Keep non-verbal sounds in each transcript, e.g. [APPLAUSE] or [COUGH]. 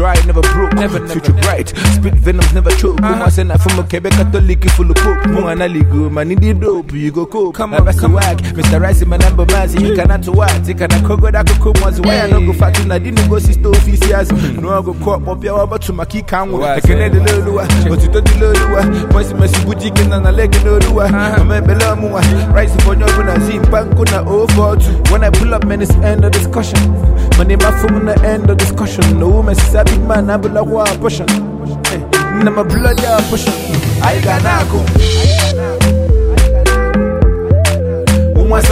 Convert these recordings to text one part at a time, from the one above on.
dry, never broke. Never, future bright. Spit venoms never choke. Uh-huh. I send that from a Quebec Catholic full of coke. Mm-hmm. Mungana ligo, man, in the dope, you go coke. Come on, come wag. Mr. Rice, my number mazi, you cannot to what? You cannot cook that cook once. Why I don't go fat in I didn't go see stove officials. Mm-hmm. No, I go caught up your over to my key can. I can end the lua, but you don't do lua. Boys, my boutique and a leg in the lua. Uh-huh. I'm a belamua. Rice for your gonna see Bankuna 042. When I pull up, man, it's end of discussion. My name, my phone, the end of discussion. No woman, sabi man, I be like, what pushing. Na my blood, yeah, pushing. I got nago.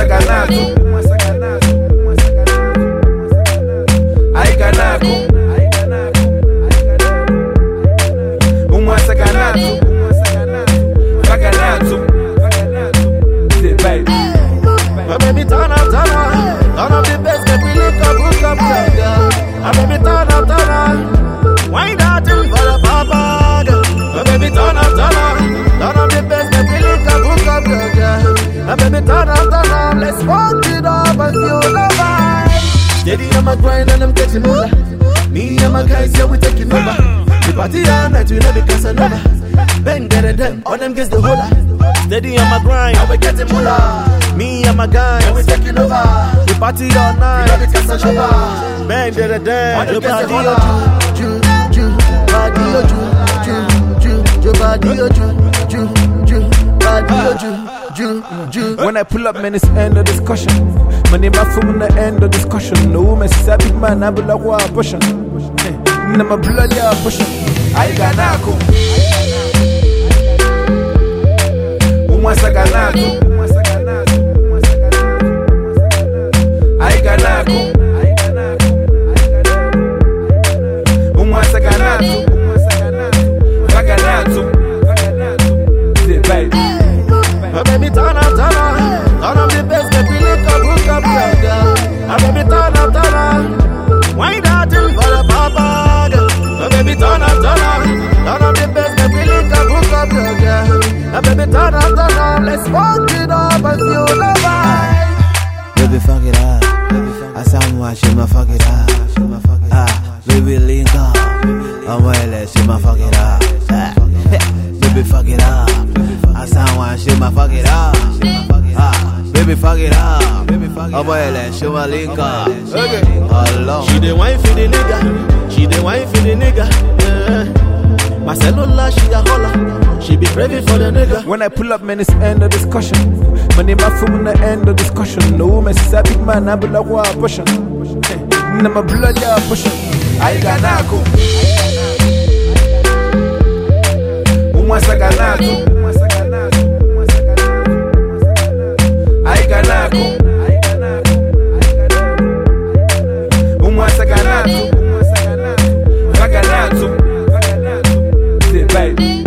Ganako. I up and feel the vibe. Steady on my grind and I'm getting older. Me and my guys, yeah, we taking over. The party all night, we know the Casanova. Bang, get it, them, all them gets the holder. Steady on my grind, and we getting moolah. Me and my guys, and we taking over. The party all night, we know the Casanova. Bang, get it, them, your body, oh, ju, ju, body, oh, ju, ju, ju, your body, ju, ju, When I pull up, man, it's end of discussion. My name, my phone, the end of discussion. No woman, sabi man, I be like, what pushing. Na my blood, yeah, pushing. I got nago. Umwasa ganako. I got nago. Up, up, girl, girl. Baby turn up, turn up, let's walk it up and feel the vibe. Baby, fuck it up. I sound why she ma fuck it up. Ah, baby, link up. I'm well, she ma fuck it up. Ah, [LAUGHS] baby, fuck it up. I sound why she ma fuck it up. Ah, baby, fuck it up. I'm well, she ma link up. She the wine for the nigga, she the wine for the nigga. Yeah. My cellular, she a holler, she be craving for the nigga. When I pull up, man, it's end of discussion. My name, my phone, the end of discussion. No woman, sabi man, I be like, what pushing. Na my blood, yeah, pushing. I got nago. Umwasa ganako. right.